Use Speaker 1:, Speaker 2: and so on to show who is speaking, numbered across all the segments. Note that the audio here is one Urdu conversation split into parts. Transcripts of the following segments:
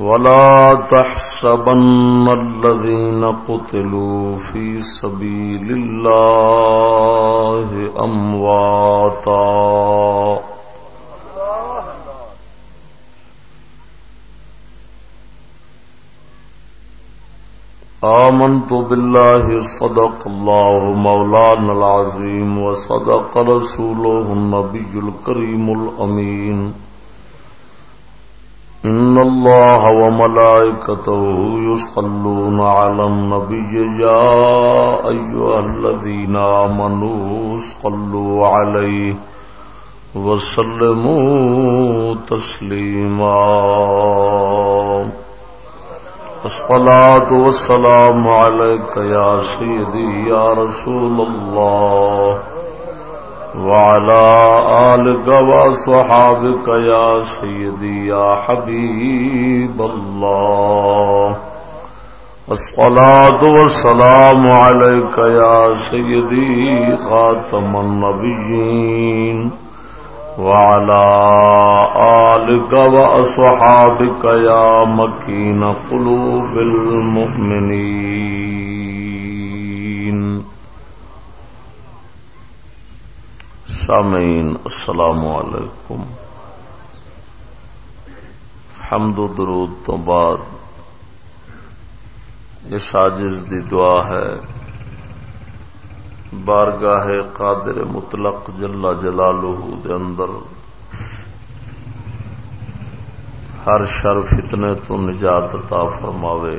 Speaker 1: ولا تحسبن الذين قتلوا في سبيل الله أمواتا. آمنت بالله صدق الله مولانا العظيم وصدق رسوله النبي الكريم الأمين. إن الله وملائكته يصلون على النبي يا أيها الذين آمنوا صلوا عليه وسلموا تسليما الصلاة والسلام عليك يا سيدي يا رسول الله وعلى آلك وصحابك يا سيدي يا حبيب الله. الصلاة والسلام عليك يا سيدي خاتم النبيين. وعلى آلك وأصحابك يا مكين قلوب المؤمنين. سامعين السلام عليكم حمد و درود تو بعد اس عاجز دی دعا ہے۔ بارگاہ قادر مطلق جلا جلالہ دے اندر ہر شر فتنے تو نجات عطا فرماوے۔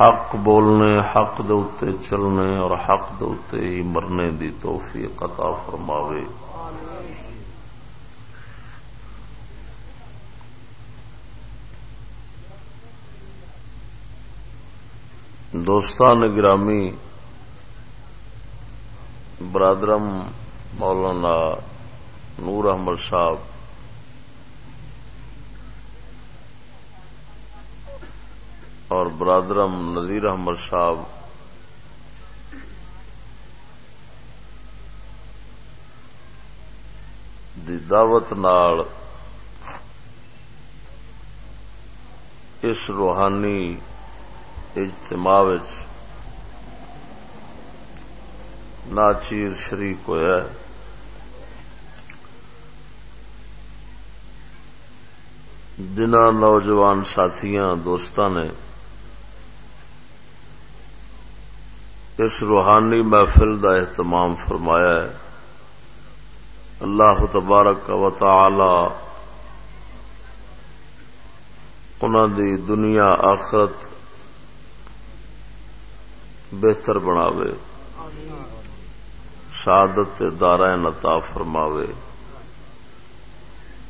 Speaker 1: حق بولنے، حق دے چلنے اور حق دے ہی مرنے دی توفیق عطا فرماوے۔ دوستان گرامی، برادرم مولانا نور احمد صاحب اور برادرم نذیر احمد صاحب دی دعوت نال اس روحانی اجتماع ناچیر شریک ہوا جنہ نوجوان ساتھیاں دوست نے اس روحانی محفل دا اہتمام فرمایا ہے۔ اللہ تبارک و تعالی انہوں دی دنیا آخرت بہتر بناوے۔ شہادت دارا نتا فرماوے۔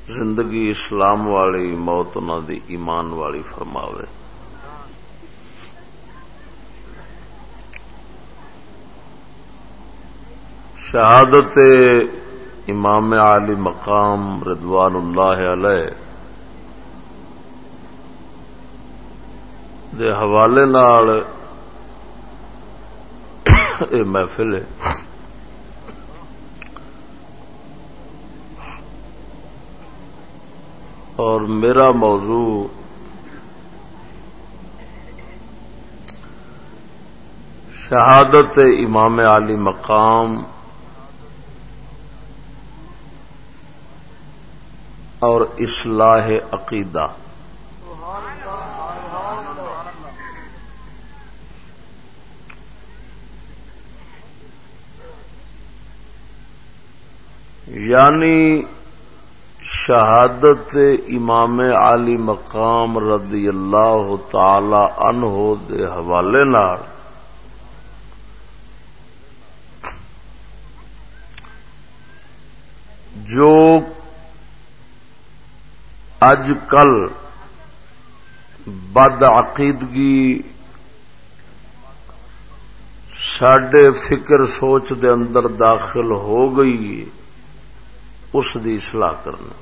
Speaker 1: زندگی اسلام والی موت انہوں دی ایمان والی فرماوے۔ شہادت امام علی مقام ردوان اللہ علیہ دے حوالے نال محفل ہے۔ اور میرا موضوع شہادت امام علی مقام اور اصلاح عقیدہ۔ یعنی شہادت امام علی مقام رضی اللہ تعالی عنہ دے حوالے نار جو اج کل بد عقیدگی سڈے فکر سوچ دے اندر داخل ہو گئی اس دی اصلاح کرنا۔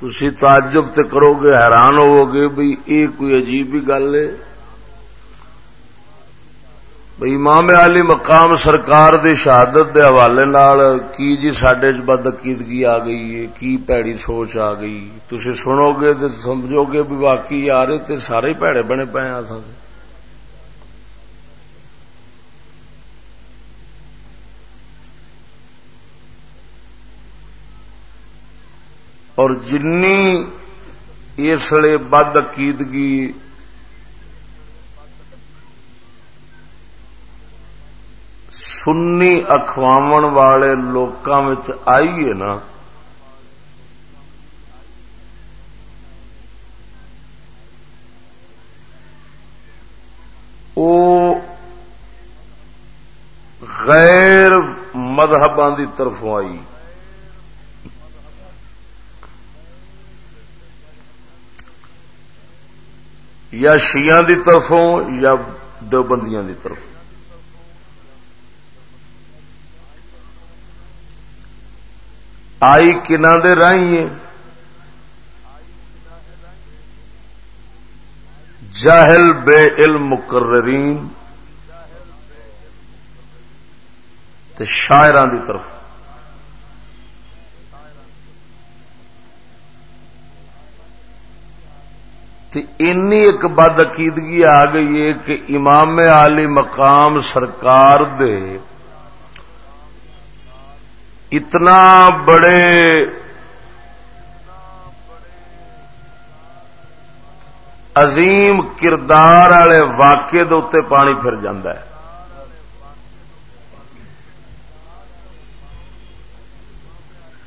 Speaker 1: تھی تعجب تے کرو گے، حیران ہوو گے بھئی یہ کوئی عجیب ہی گل ہے۔ بھئی امام علی مقام سرکار دی شہادت دے حوالے نال کی جی سڈے بد عقیدگی آ گئی ہے؟ کی پیڑی سوچ آ گئی؟ تھی سنو گے تو سمجھو گے بھی باقی آ رہے تے سارے پیڑے بنے پے آ سکتے اور جنی اسلے بد عقیدگی سنی اخواو والے لوکاں آئی ہے نا غیر مذہباں دی طرفوں آئی یا شیعہ دی طرفوں یا دیوبندیاں دی طرف آئی کنا دے رائی جاہل بے علم مقررین۔ تے شاعران دی طرف۔ اینی ایک بد عقیدگی آ گئی ہے کہ امام علی مقام سرکار دے۔ اتنا بڑے عظیم کردار والے واقعے دے پانی پھر ہے۔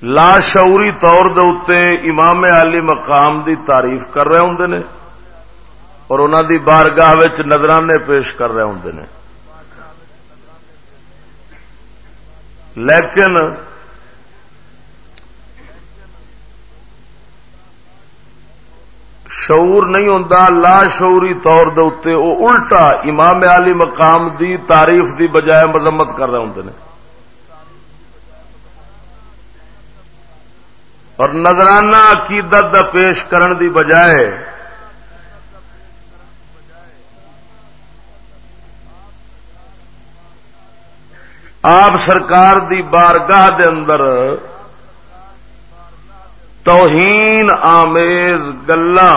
Speaker 1: لا شعوری طور دے امام علی مقام دی تعریف کر رہے ہوں نے اور انہوں دی بارگاہ نظرانے پیش کر رہے ہوں نے۔ لیکن شعور نہیں ہوتا لا شعوری طور دے وہ الٹا امام علی مقام دی تعریف دی بجائے مذمت کر رہے ہوں نے۔ اور نظرانہ عقیدت دا پیش کرن دی بجائے آپ سرکار دی بارگاہ دے اندر توہین آمیز گلا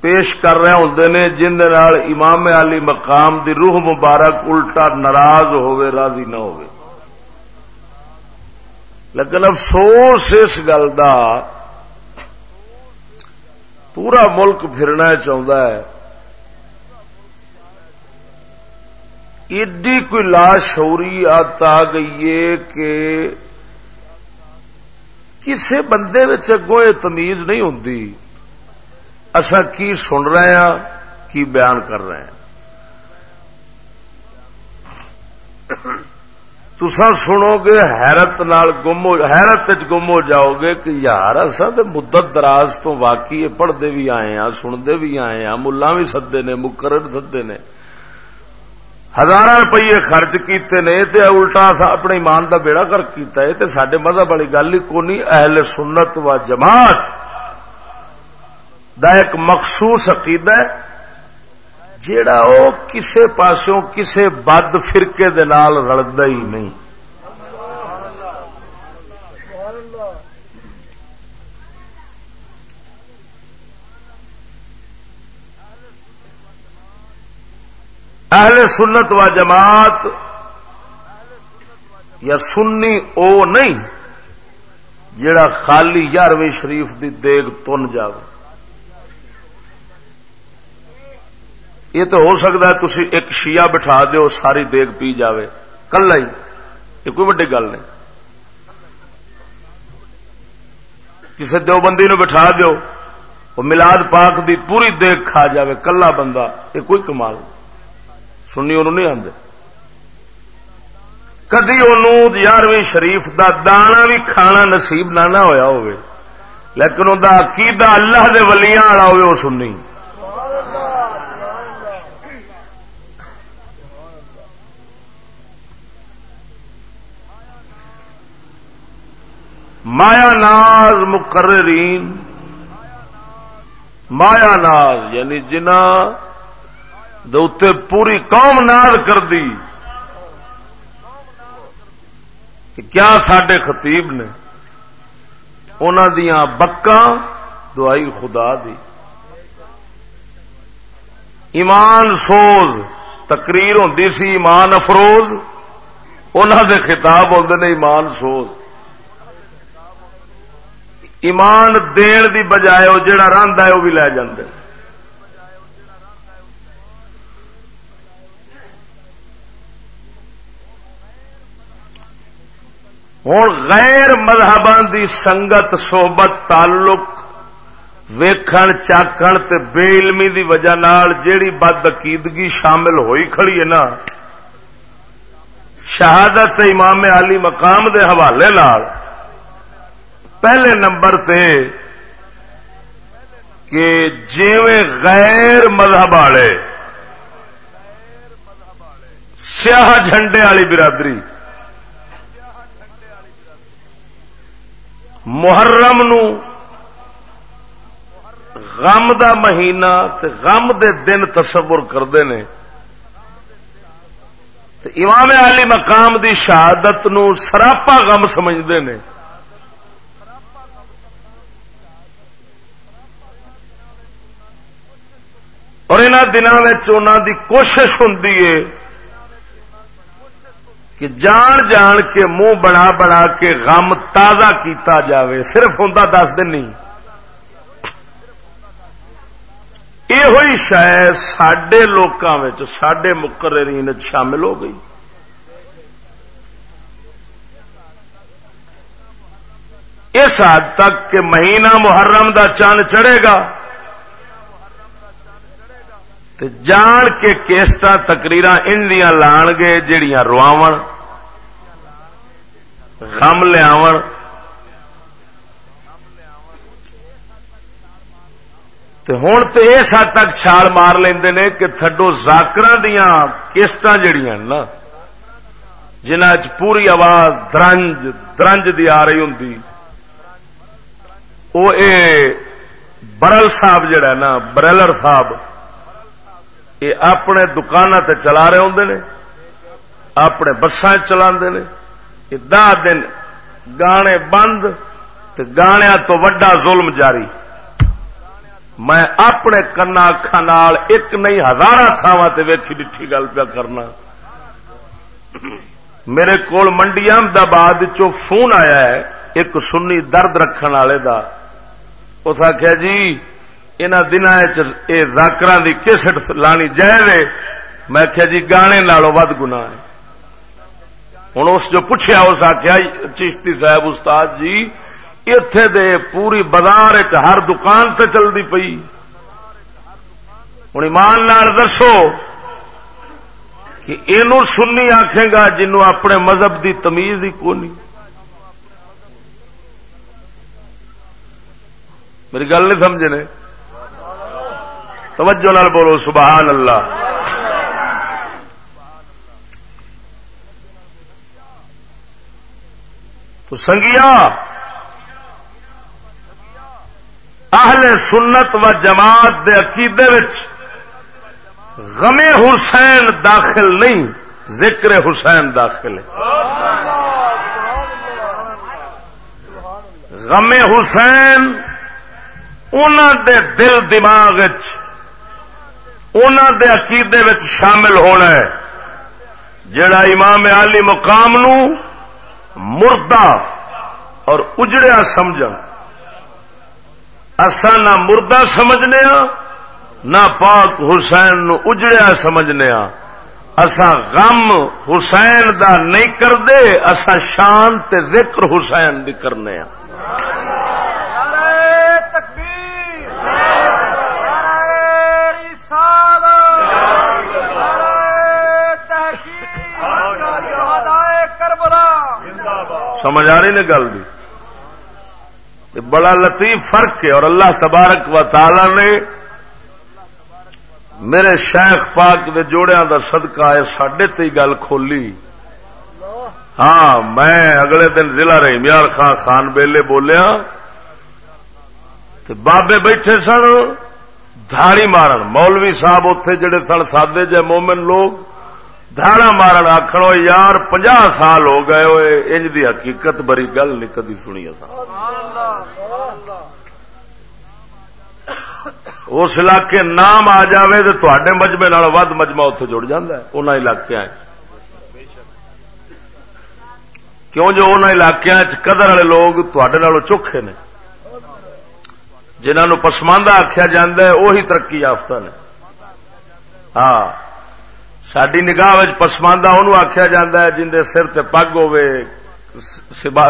Speaker 1: پیش کر رہے ہوں نے، جن امام علی مقام دی روح مبارک الٹا ناراض ہوئے راضی نہ ہوئے لیکن افسوس اس گل کا پورا ملک پھرنا چاہتا ہے۔ ایڈی کوئی لاشوری آت آ گئی ہے کہ کسی بندے اگوں یہ تمیز نہیں ہوں اصا کی سن رہے ہیں کی بیان کر رہے ہیں تسا سنو گے حیرت نال گم ہو حیرت گم ہو جاؤ گے کہ یار اصا تو مدت دراز تو واقعی پڑھتے بھی آئے ہیں سنتے بھی آئے ہیں ملا بھی سدے نے، مقرر سدے نے۔ ہزار روپیے خرچ کیتے نے تے الٹا اپنے ایمان دا بیڑا کر کیتا ہے تے سڈے مذہب والی گل ہی کونی، اہل سنت و جماعت۔ دا ایک مخصوص عقیدہ ہے، جیڑا او کسے پاسوں کسے بد فرقے دے نال رلدا ہی نہیں۔ اہل سنت و جماعت یا سنی او نہیں جڑا خالی یارویں شریف دی دیگ تن جائے یہ تو ہو سکتا ہے تھی ایک شیعہ بٹھا دیو، ساری دیگ پی جاوے۔ کلا ہی، یہ کوئی وڈی گل نہیں۔ کسی دیوبندی نو بٹھا دیو، وہ ملاد پاک دی پوری دیکھ کھا جاوے کلا بندہ، یہ کوئی کمال نہیں۔ سنی انہوں نہیں آتے کدی ان یارویں شریف دا دانا بھی کھانا نصیب نہ نہ ہویا ہوئے لیکن ان عقیدہ اللہ دے ولیاں والا ہوئے وہ سنی۔ مایا ناز مقررین، مایا ناز یعنی جنا دے پوری قوم ناز کر دی کہ کیا سڈے خطیب نے انہوں دیا بکا دعائی خدا دی؟ ایمان سوز تقریر ہوں سی ایمان افروز انہوں دے خطاب ہوتے نے ایمان سوز۔ ایمان دین دی بجائے وہ جڑا رنگ ہے وہ بھی لے جاندے۔ ہوں غیر مذہب دی سنگت، صحبت، تعلق ویکھن چاکن تے بے علمی دی وجہ نال جیڑی بد عقیدگی شامل ہوئی کھڑی ہے نا، شہادت امام علی مقام دے حوالے نال پہلے نمبر تے کہ جیویں غیر مذہب والے سیاہ جھنڈے والی برادری محرم نو غم دا مہینہ تے غم دے دن تصور کرتے ہیں امام علی مقام دی شہادت نو سراپا غم سمجھتے ہیں اور ان دنوں دی کوشش ہوں کہ جان جان کے منہ بنا بنا کے غم تازہ کیتا جاوے، صرف ہوں دس دن نہیں۔ یہ ہوئی شاید سڈے لوگوں سڈے مقررین شامل ہو گئی۔ اس حد تک کہ مہینہ محرم دا چند چڑھے گا۔ جان کے کیسٹ تقریر ان لان گے جڑیاں رواو غم لیا ہوں تو اس حد تک چھال مار نے کہ تھڈو زاکر دیا کیسٹ جہیا نا جنہ پوری آواز درنج درنج دی آ رہی ہوں وہ برل صاحب جڑا نا، برلر صاحب۔ یہ اپنے دکان تے چلا رہے ہوں نے، اپنے بسان چلا یہ دہ دن گانے بند گانیا تو وڈا ظلم جاری۔ میں اپنے کنا اکھان ایک نہیں ہزار تھاواں ویکھی ڈٹھی گل پیا کرنا۔ میرے کو منڈی احمدآباد چو فون آیا ہے، ایک سنی درد رکھن والے کا اس آخیا جی ان دن راکر کی کسٹ لانی جائے میں کیا جی گانے نالوں ود گنا ہے ہوں اس جو پوچھا اس آخیا چشتی صاحب استاد جی اتے دے پوری بازار ہر دکان تے چلتی پئی ہوں ایمان نال دسو کہ یہ سنی آخے گا جنوں اپنے مذہب دی تمیز ہی کونی میری گل نہیں سمجھنے توجہ نال بولو، سبحان اللہ۔ تو سنگیا اہل سنت و جماعت دے عقیدے غم حسین داخل نہیں، ذکر حسین داخل ہے۔ غم حسین دے دل دماغ چ انہوں دے عقیدے وچ شامل ہونا ہے۔ جڑا امام علی مقام نو مردہ اور اجڑیا سمجھ اصا نہ مردہ سمجھنے ہاں نہ پاک حسین نو اجڑیا سمجھنے ہاں اسا غم حسین دا نہیں کردے اسا شان تے ذکر حسین دی کرنے ہاں سمجھ آ رہی نا گل بڑا لطیف فرق ہے اور اللہ تبارک و تعالی نے میرے شیخ پاک دے جوڑیاں دا صدقہ ہے سڈے تی گل کھولی۔ ہاں میں اگلے دن ضلع رہی میار خان خان بیلے بولیا بابے بیٹھے سن، دھاڑی مارن۔ مولوی صاحب اتے جڑے سن، سادے جے مومن لوگ دھاڑا مارن آخر یار پنجا سال ہو گئے ہوئے انج دی حقیقت بری گل نہیں کدی سنی اس علاقے نام آ جائے تو تے مجمے ود مجمع اتو جڑ جا علاقے کیوں جو ان علاقوں قدر والے لوگ تے چوکھے نے۔ جنہوں پسماندہ آخیا جا وہی ترقی یافتہ نے۔ ہاں۔ ساری نگاہ پسماندہ انہوں آخیا جا جن کے سر تے پگ ہو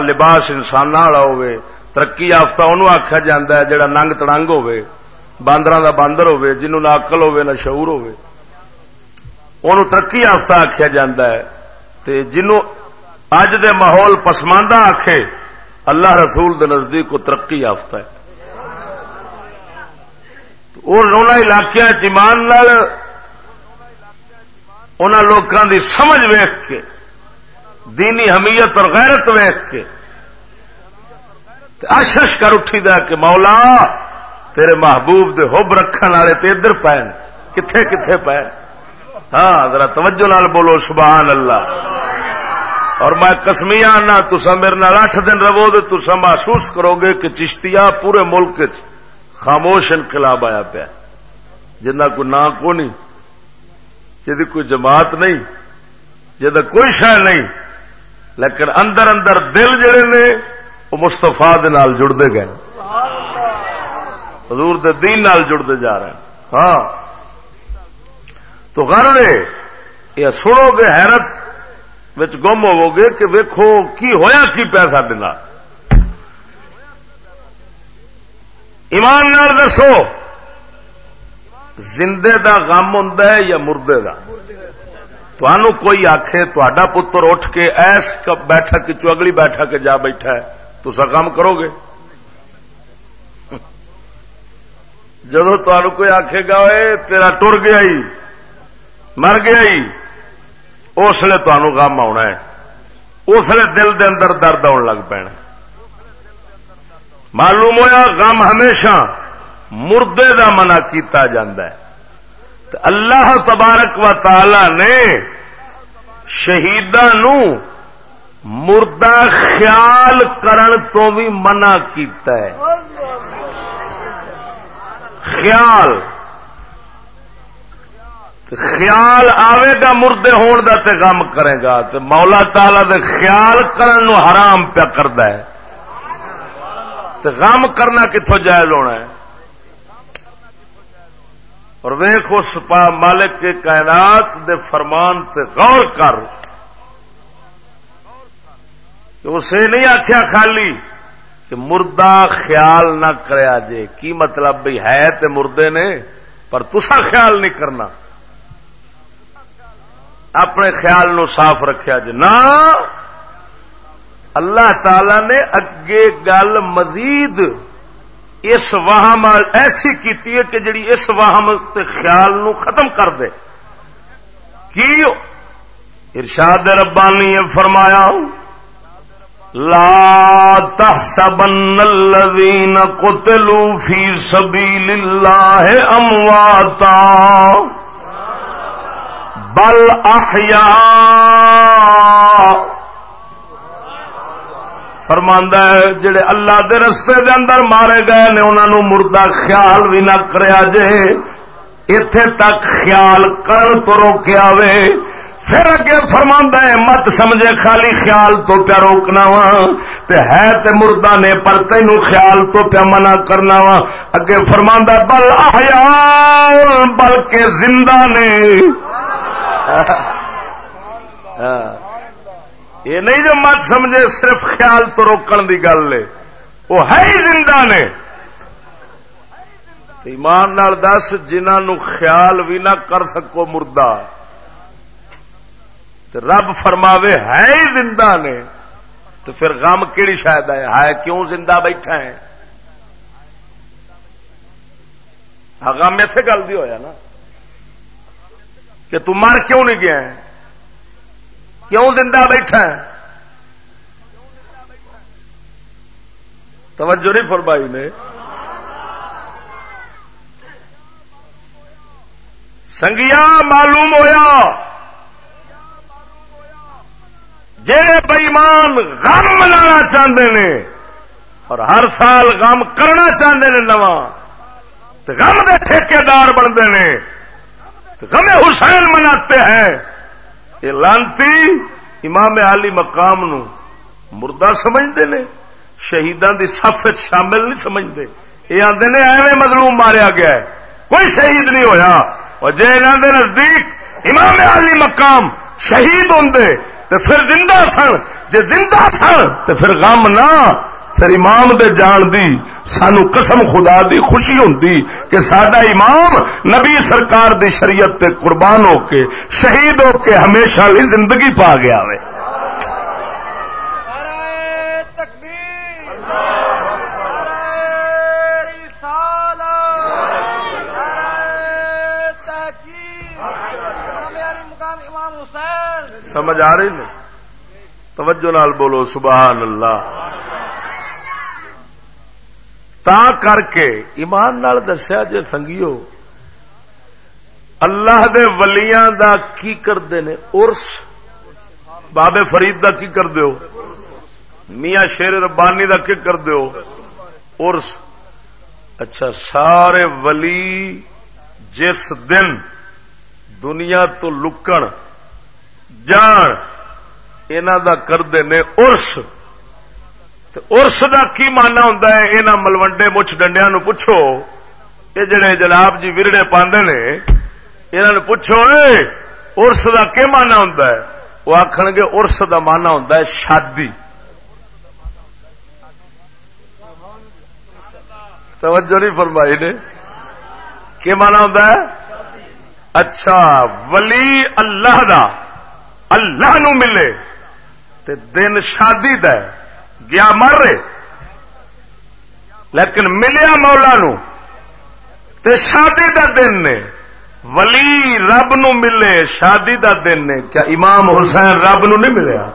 Speaker 1: لباس انسان والا ہوے ترقی یافتہ انہوں آخیا جا جا ننگ تڑنگ ہوے باندر دا باندر ہوے جنہوں نہ اقل ہوے نہ شعور ہوے انہوں ترقی یافتہ آخیا جا جنوں اج دے ماحول پسماندہ آخے اللہ رسول دے نزدیک کو ترقی یافتہ ہے۔ اور علاقوں چمان ان لوگوں کی سمجھ ویخ کے، دینی حمیت اور غیرت ویخ کے۔ آشش کر اٹھی دا کہ مولا، تیرے محبوب دے حب رکھن والے تو ادھر پے کتنے کتنے پے ہاں ذرا توجہ نال بولو سبحان اللہ اور میں کسمیا آنا تسا میرے نال اٹھ دن رہو تو تسا محسوس کرو گے کہ چشتیا پورے ملک خاموش انقلاب آیا پیا۔ جنہ کو نہ کو نہیں جی کوئی جماعت نہیں جہد کوئی شہ نہیں، لیکن اندر اندر دل جڑے نے، وہ مستفا جڑتے گئے۔ حضور دے دین نال جڑتے جا رہے ہیں۔ ہاں۔ تو گھر یہ سنو گے حیرت گم ہوو گے کہ ویکو کی ہویا کی پیسہ دینا ایمان نال دسو۔ زندے دا غم ہوں یا مردے دا؟ تنوع کوئی آخے تا پتر اٹھ کے ایس بیٹھک چو اگلی بیٹھک جا بیٹھا ہے تو سا کام کرو گے؟ جدو تمہیں کوئی آخے گا تیرا ٹر گیا ہی، مر گیا ہی، اس لیے تمہوں غم آنا ہے۔ اس لیے دل دے اندر درد آن لگ پینا معلوم ہوا غم ہمیشہ مردے دا منع کیتا ہے۔ اللہ تبارک و تعالی نے نو مردہ خیال کرن تو بھی منع کیتا ہے۔ خیال۔ خیال آئے گا مردے ہون دا تے غم کرے گا۔ تے مولا تالا دے خیال کرن نو حرام پیا کرد غم کرنا کتوں جائز ہونا ہے؟ اور ویخ اس مالک کے کائنات دے فرمان تے غور کر کہ اسے نہیں آخیا خالی کہ مردہ خیال نہ کریا جے۔ کی مطلب بھی ہے تے مردے نے؟ پر تسا خیال نہیں کرنا۔ اپنے خیال نو صاف رکھیا جے۔ نہ! اللہ تعالی نے اگے گل مزید اس واہم ایسی کیتی ہے کہ جڑی اس واہم تے خیال نو ختم کر دے۔ کی؟ ارشاد ربانی فرمایا، لا تحسبن الذين قتلوا في سبيل الله امواتا، بل احياء فرماندا ہے جڑے اللہ دے رستے دے اندر مارے گئے نے انہاں نو مردہ خیال بھی نہ کریا جے۔ اتے تک خیال کرن تو روکیا وے۔ پھر اگے فرما ہے مت سمجھے خالی خیال تو پیا روکنا وا۔ ہے تے مردہ نے پر تینو خیال تو پیا منع کرنا وا۔ اگے فرما بل احیاء بلکہ زندہ نے۔ یہ نہیں جو مت سمجھے، صرف خیال تو روکن دی گل ہے۔ وہ ہے ہی زندہ نے۔ ایمان نال دس جنہوں خیال بھی نہ کر سکو مردہ۔ رب فرماوے، ہے ہی زندہ نے۔ تو پھر غم کیڑی شاید ہے؟ ہے کیوں زندہ بیٹھا ہے؟ غم ایسے گل بھی ہوا نا۔ کہ تم مر کیوں نہیں گیا ہے؟ کیوں زندہ بیٹھا ہے؟ توجہ نہیں فرمائی نے۔ سنگیا معلوم ہویا۔ جہے بئیمان غم منا چاہتے ہیں اور ہر سال غم کرنا چاہتے ہیں نواں غم دے ٹھیکے دار بنتے ہیں غم حسین مناتے ہیں۔ یہ لانتی امام علی مقام نو مردہ سمجھتے ہیں شہیدان دی صف شامل نہیں سمجھتے۔ یہ آتے نے ایویں مظلوم ماریا گیا ہے۔ کوئی شہید نہیں ہویا۔ اور جے انہوں دے نزدیک امام علی مقام شہید ہوں تو پھر زندہ سن۔ جے زندہ سن تو پھر غم نہ۔ پھر امام دے جان دی سانو قسم خدا دی خوشی ہوندی کہ سڈا امام نبی سرکار دی شریعت تے قربان ہو کے شہید ہو کے ہمیشہ لی زندگی پا گیا وے سمجھ آ رہی نہیں؟ توجہ نال بولو، سبحان اللہ۔ تا کر کے ایمان نال دسیا جے سنگیو، اللہ دے ولیاں دا کی کرتے نے؟ ارس بابے فرید دا کی کر دیو میاں شیر ربانی دا کی کر دیو ارس اچھا سارے ولی جس دن دنیا تو لکن جان دا کرتے نے ارس ارس دا کی مانا ہوں یہاں ملوڈے مچھ ڈنڈیا نو پوچھو یہ جڑے جناب جی ورڑے پاندے نے انہوں پوچھو ارس دا کی مانا ہوں وہ آخ گے ارس دا مانا ہوں شادی توجہ نہیں فرمائی نے کی مانا ہوں اچھا ولی اللہ دا اللہ نو ملے تے دن شادی د گیا مر۔ رہے لیکن ملیا مولا نو تے شادی دا دن نے، ولی رب نو ملے، شادی دا دن نے۔ کیا امام حسین رب نو نہیں ملیا؟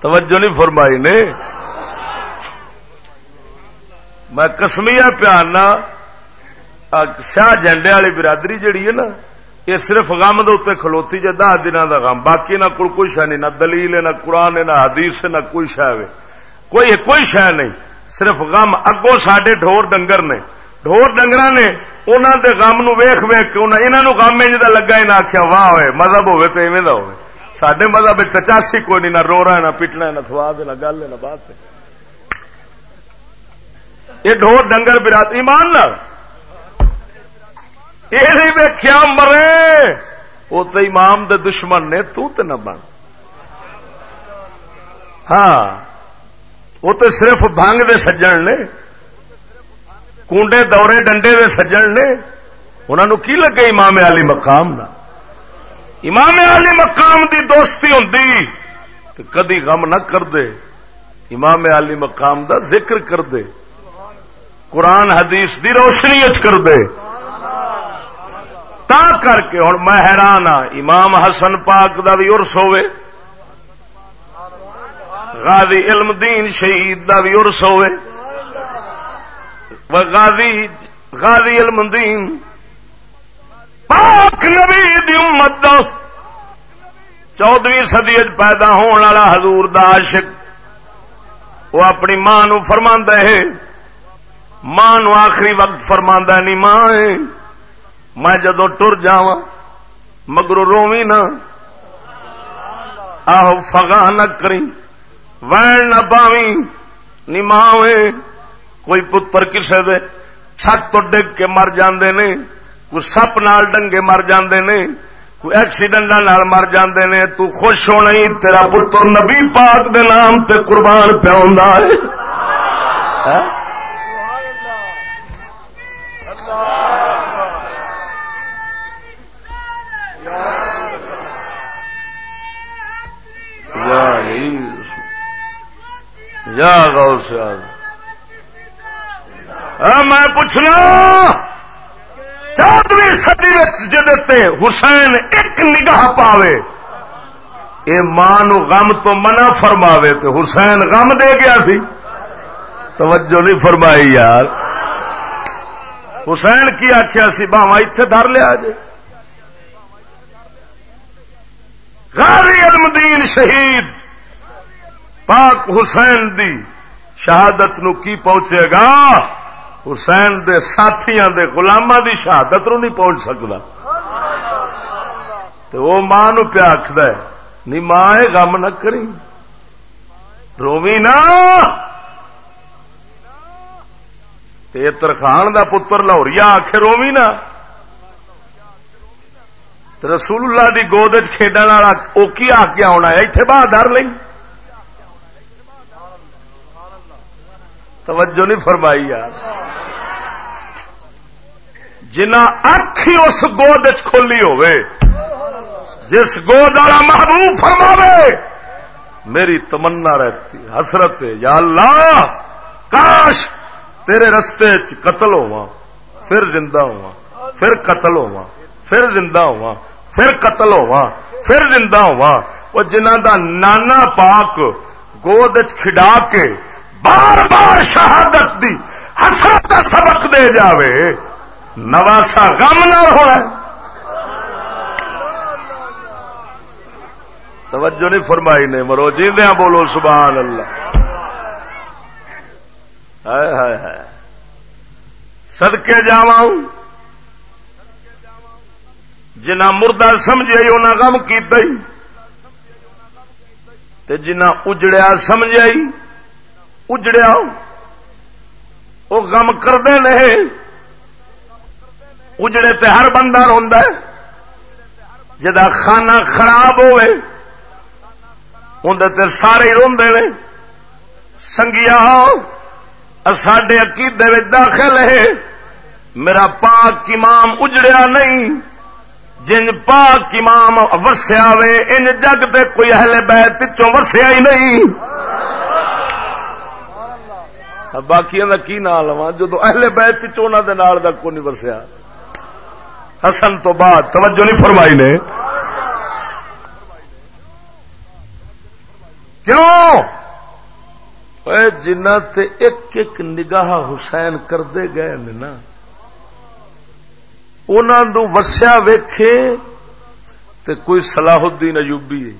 Speaker 1: توجہ نہیں فرمائی نے۔ میں کسمیا پیانا سیاہ جنڈے والی برادری جڑی ہے نا یہ صرف غم دے کھلوتی جی دہ دن کا غم۔ باقی نہ کوئی کوئی شہ نہیں، نہ دلیل نہ قرآن نہ حدیث نہ کوئی شہ کوئی کوئی شہ نہیں۔ صرف غم۔ اگوں سڈے ڈور ڈنگر نے ڈور ڈنگر نے انہوں دے غم نو ویخ ویخ کے انہوں غم انج کا لگا ہی نہ آخیا واہ ہوئے، مذہب ہوئے تو ایویں ہوئے۔ سڈے مذہب چچاسی کوئی نہیں، نہ رو رہا نہ پیٹنا نہ سواد نہ گل نہ بات یہ ڈور ڈنگر برات ایمان نہ یہ نہیں ویخیا مرے۔ وہ تو امام دے دشمن نے تو تے نہ بن۔ ہاں۔ وہ تو صرف بنگ دے سجن نے۔ کنڈے دورے ڈنڈے دے سجن نے۔ انہوں کی لگے امام علی مقام نہ؟ امام علی مقام دی دوستی ہوں تو کدی غم نہ کر دے۔ امام علی مقام دا ذکر کر دے۔ قرآن حدیث دی روشنی اچ کر دے۔ تا کر کے ہوں میں حیران ہاں امام حسن پاک دا بھی ارس ہوے غازی علم دین شہید دا بھی ارس ہوے غازی غازی علم دین پاک نبی دی امت دا چودویں سدی پیدا ہونے والا حضور دا عاشق، وہ اپنی ماں نو فرما ہے، ماں نو آخری وقت فرما نہیں ماں میں جدو ٹر جا مگرو روی نہ۔ آہو فگا نہ کری وین نہ پاوی نی ماں کوئی پتر کسے دے چھت تو ڈگ کے مر جاندے نے، کوئی سپ نال ڈنگے مر جاندے نے، کوئی ایکسیڈنٹ نال مر جاندے نے، تو خوش ہونا ہی تیرا پتر نبی پاک دے نام تے قربان پیا ہے۔ ہاں؟ یا گو میں پوچھنا، چودویں سدی جدتے حسین ایک نگاہ پاوے یہ ماں نو غم تو منع فرماوے تو حسین غم دے گیا سی۔ توجہ نہیں فرمائی یار۔ حسین کی آخیا سی باوا اتے دھر لیا جی غازی المدین شہید پاک حسین دی شہادت نو کی پہنچے گا؟ حسین دے ساتھیاں دے غلاماں دی شہادت نو نہیں پہنچ سکتا تو وہ ماں نو پیا آخد نی ماں غم نہ کری۔ رومی نا۔ ترخان دا پتر لاہوریا آخ رومی نا۔ رسول اللہ دی گود کھیڈن والا وہ کی آ کے آنا ہے؟ اتنے باہر در توجہ نہیں فرمائی یار. جنا اکھ ہی اس گود کھولی ہوئے جس گود والا محبوب فرماوے، میری تمنا رہتی، حسرت یا اللہ، کاش تیرے رستے قتل ہوا پھر زندہ ہوا پھر قتل ہوا پھر زندہ ہوا پھر قتل ہوا پھر زندہ ہوا وہ جنہ دا نانا پاک گود کھڈا کے بار بار شہادت دی، حسرت کا سبق دے جاوے۔ نواسا غم نہ ہونا توجہ نہیں فرمائی نے، مرو جی بولو، سبحان اللہ۔ سدکے جا جنا مردہ سمجھے انہیں غم کیتا ہی۔ جنا اجڑیا سمجھائی اجڑیا، وہ غم کرتے نہیں۔ اجڑے تے ہر بندہ روا جا خانہ خراب ہوئے اندر سارے روندے نے۔ سنگیا سڈے عقیدے داخل ہے۔ میرا پاک امام اجڑیا نہیں۔ جن پاک امام وسیا وے، ان جگ تے کوئی اہل بیت پچھوں وسیا ہی نہیں۔ باقی کا کی نام لوا ہاں؟ جدو اہل بیت چونا دے نال دا کو نہیں وسیا حسن تو بعد توجہ نہیں فرمائی نے۔ کیوں؟ جنہ تے ایک ایک نگاہ حسین کرتے گئے نا انہوں وسیا ویکھے تے کوئی صلاح الدین ایوبی ہے،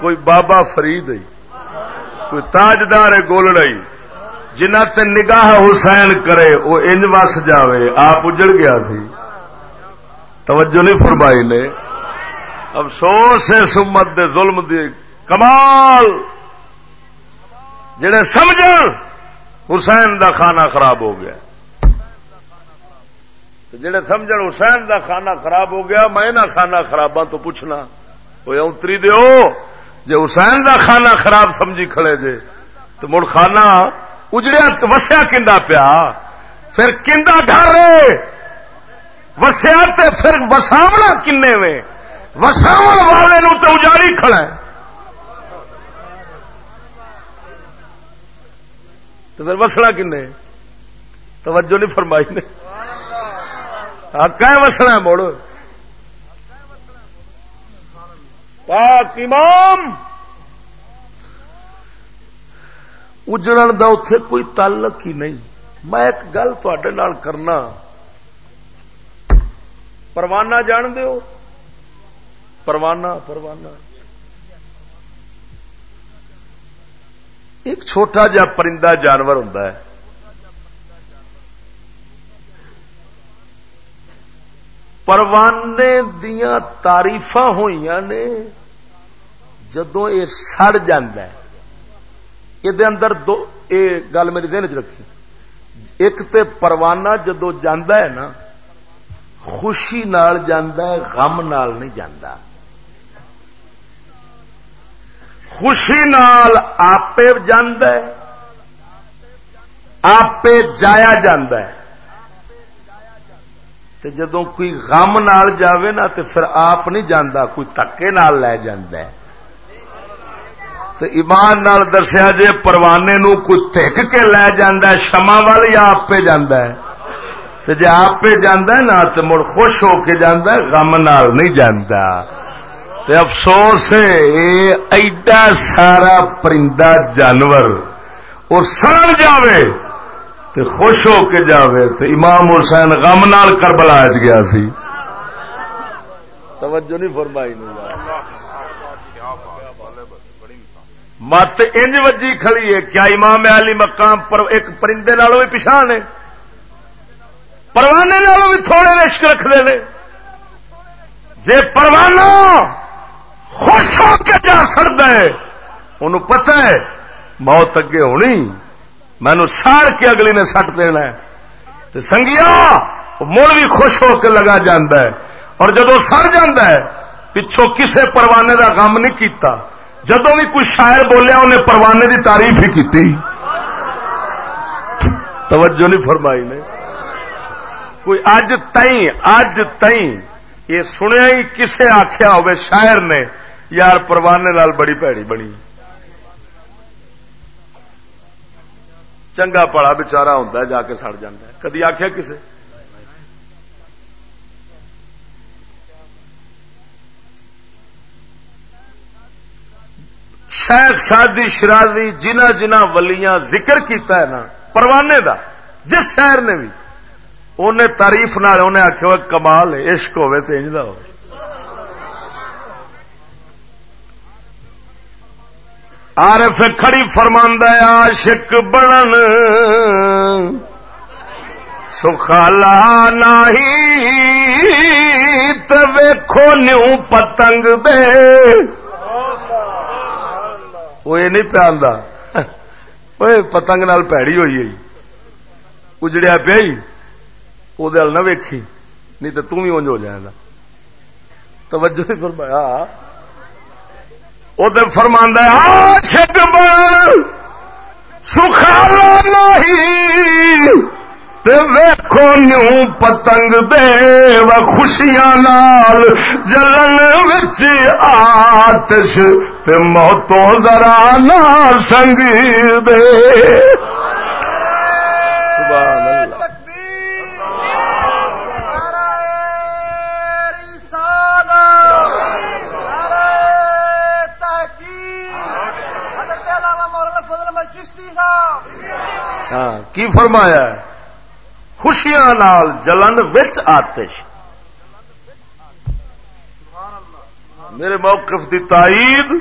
Speaker 1: کوئی بابا فرید ہے۔ کوئی تاجدار ہے جنہ تے نگاہ حسین کرے، وہ انج وس جاوے، آپ اجڑ گیا تھی۔ توجہ نہیں فرمائی نے۔ افسوس ہے سمت دے ظلم دی۔ کمال! جڑے سمجھ حسین دا کھانا خراب ہو گیا۔ جڑے سمجھ حسین دا کھانا خراب ہو گیا، میں نہ کھانا خرابا تو پوچھنا۔ وہ اتری دیو۔ جی حسین دا کھانا خراب سمجھی کھڑے جے، تو مڑ کھانا اجڑیا، وسیا کندا پیا؟ پھر کندا گھر وسیا پھر وساونا کنے میں والے نو تو اجاڑی کھڑا ہے۔ تو پھر وسنا کن توجہ نہیں فرمائی نے۔ کہ وسنا ہے مڑ؟ پاک امام! اجڑن دا اتے کوئی تعلق ہی نہیں۔ میں ایک گل تھوڑے کرنا۔ پروانہ جان دیو پروانہ پروانہ۔ ایک چھوٹا جا پرندہ جانور ہوں پروانے دیا تاریف ہوئی نے جدو یہ سڑ یہ اندر دو، یہ گل میری دن چ رکھی۔ ایک تے پروانہ جدو جانا ہے نا، خوشی نال جانا ہے، غم نال نہیں جانا خوشی نال آپ جانا ہے آپ جایا جانا ہے۔ تے جدو کوئی غم نال جاوے نا تے پھر آپ نہیں جانا کوئی تکے نال لے جاندہ ہے۔ تے ایمان نال دسیا جے پروانے نو کوئی تک کے لے جاندہ ہے شما وال یا آپ پہ جاندہ ہے۔ تے جے آپ پہ جاندہ ہے نا تے مڑ خوش ہو کے جاندہ ہے، غم نال نہیں جاندہ تے افسوس ہے، اے ایڈا سارا پرندہ جانور، اور سڑ جاوے۔ تے خوش ہو کے جاوے تے امام حسین غم نال کربلا چ گیا سی۔ توجہ نہیں فرمائی نہیں مت انج وجی کھڑی ہے۔ کیا امام علی مقام پر ایک پرندے نالوں بھی پچھا نے؟ پروانے نالوں بھی تھوڑے رشک رکھتے ہیں جے پروانہ خوش ہو کے جا سکتا ہے انہوں پتہ ہے موت اگے ہونی۔ مینو ساڑ کے اگلی نے سٹ دینا ہے۔ سنگیا مڑ بھی خوش ہو کے لگا ہے۔ اور جدو سڑ ہے، پچھو کسے پروانے دا غم نہیں کیتا۔ جدو بھی کوئی شاعر بولیا، انہیں پروانے دی تعریف ہی کی توجہ نہیں فرمائی نے۔ کوئی اج تئی اج تئی یہ سنیا ہی کسے آخیا ہوئے شاعر نے، یار پروانے لال بڑی پیڑی بنی۔ چنگا پڑا بچارا ہوتا ہے، جا کے سڑ جا کدی آخیا کسے؟ شیخ سادی شرادی جنہ جنہ ولیاں ذکر کیتا ہے نا، پروانے دا، جس شہر نے بھی۔ انہیں تعریف نہ انہیں آخیا کمال عشق ہوے تو انجدا ہو عارف کھڑی فرماندہ عاشق بنن۔ سخالا نہیں تو ویکھو نیو پتنگ دے۔ وہ یہ نہیں پیاندا۔ وہ پتنگ نال پیڑی ہوئی ہے۔ اجڑیا پیا وہ نہ ویکھی۔ نہیں تو تم ہی انج ہو جائے گا۔ توجہ فرمایا۔ وہ تو فرماندہ عاشق بن سخالا نہیں ویکھو نیو پتنگ دے و خوشیاں نال جلن وچ آتش، تے موتوں ذرا نہ سنگ دے۔ ہاں کی فرمایا ہے؟ خوشیاں نال جلن وچ آتش۔ میرے موقف دی تائید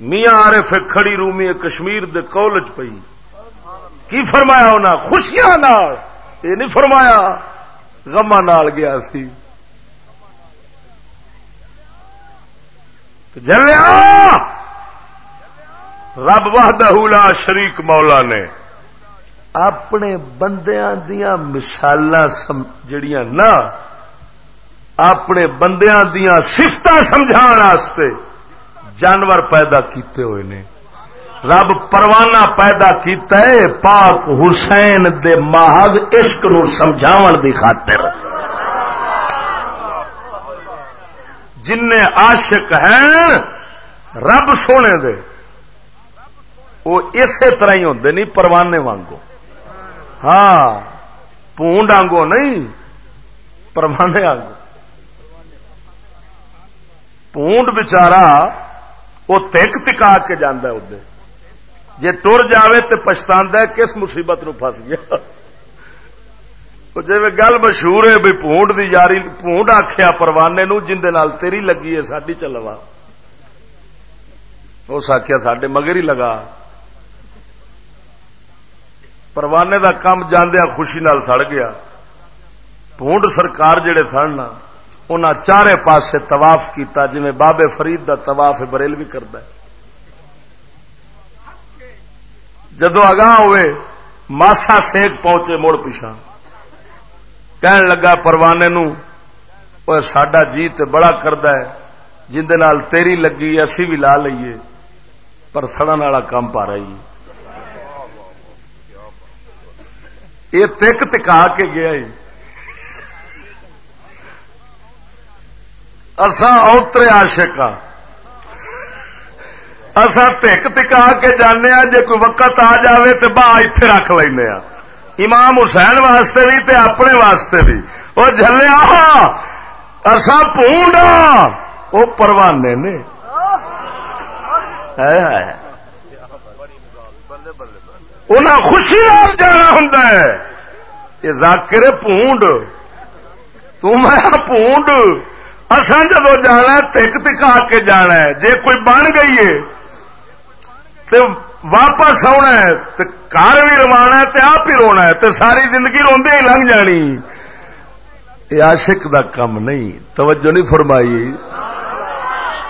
Speaker 1: میاں عارف کھڑی رومی کشمیر دے کالج پئی۔ کی فرمایا انہاں؟ خوشیاں نال۔ یہ نہیں فرمایا غما نال گیا سی۔ جلیا! رب وحدہ لا شریک مولا نے۔ اپنے بندیاں دیا مثال جڑیاں نا اپنے بندیاں دیا سفت سمجھا جانور پیدا کیتے ہوئے نے۔ رب پروانہ پیدا کیتا ہے، پاک حسین دے محض عشق نو سمجھاون دی خاطر۔ جن عاشق ہیں، رب سونے دے۔ وہ اسی طرح ہی ہوتے نہیں پروانے وانگو ہاں پونڈ آنگو نہیں، پروانے آنگو۔ پونڈ بچارا وہ تک تکا کے جانا ادھر جی ٹر جائے تو پچھتا ہے، کس مصیبت نو فس گیا؟ جی گل مشہور ہے بھی پونڈ دی یاری، پونڈ آخیا پروانے نو، جن نال تیری لگی ہے ساری چلوا۔ اس آخیا سڈے مگر ہی لگا۔ پروانے دا کام جاندیا خوشی نال سڑ گیا۔ پونڈ سرکار جڑے سن انہاں چارے پاسے طواف کیتا، جویں بابے فرید دا طواف بریل بھی کرتا ہے۔ جدو اگاہ ہوئے، ماسا سیک پہنچے مڑ پیچھا کہن لگا، پروانے نو ساڈا جی تے بڑا کردا ہے جن تیری لگی، اسی بھی لا لئیے، پر سڑن والا کام پا رہی یہ تک تکا کے گیا اسا اوترے آشک ہاں۔ اسا تک تکا کے جانے ہاں، جے کوئی وقت آ جاوے تو باہ اتے رکھ لینا ہاں۔ امام حسین واسطے بھی تے اپنے واسطے بھی۔ وہ جلیا اصا پونڈا وہ پروانے نے۔ انہیں خوشی نال جانا ہوں یہ ذاکر پونڈ۔ پونڈ۔ اصا جدو جانا تک تکا کے جانا ہے۔ جے کوئی بن گئی ہے تو واپس آنا ہے تو گھر بھی روانا ہے آپ ہی رونا ہے تو ساری زندگی روندے ہی لنگ جانی۔ یہ عاشق دا کم نہیں۔ توجہ نہیں فرمائی۔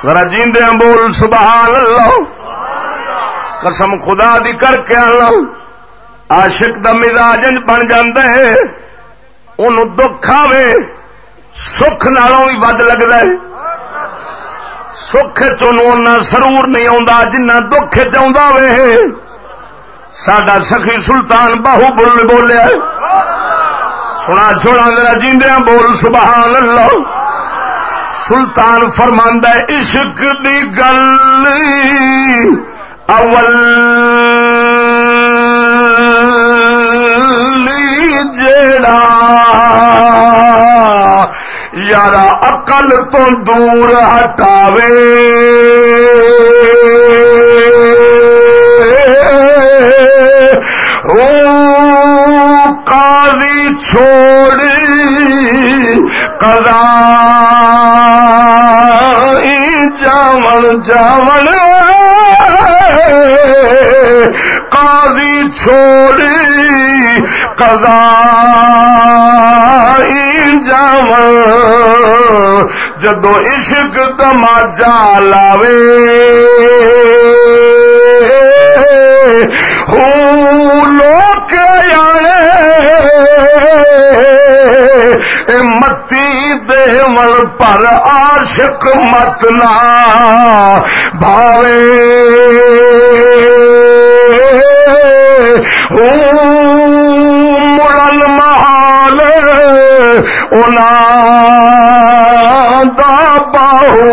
Speaker 1: ذرا جیندے بول، سبحان اللہ۔ قسم خدا دی کر کے اللہ عاشق دا مزاج بن جاندے ہے انہوں دکھ آوے سکھ نالوں بھی ود لگتا ہے سکھ چنا سرور نہیں آتا جنہ دکھ چاہتا وے سڈا سخی سلطان باہو بول بولیا سنا چھوڑا میرا جیندیا بول سبحان اللہ سلطان فرماندہ عشق دی گل اول یار اقل تو دور ہٹاوے چھوڑی کدا جاون جاون قاضی چھوڑی کدا جدو عشق دما لاوے ہو لوک متی دے مل پر عاشق مت نہ بھاوے۔ مڑن محال دا باہو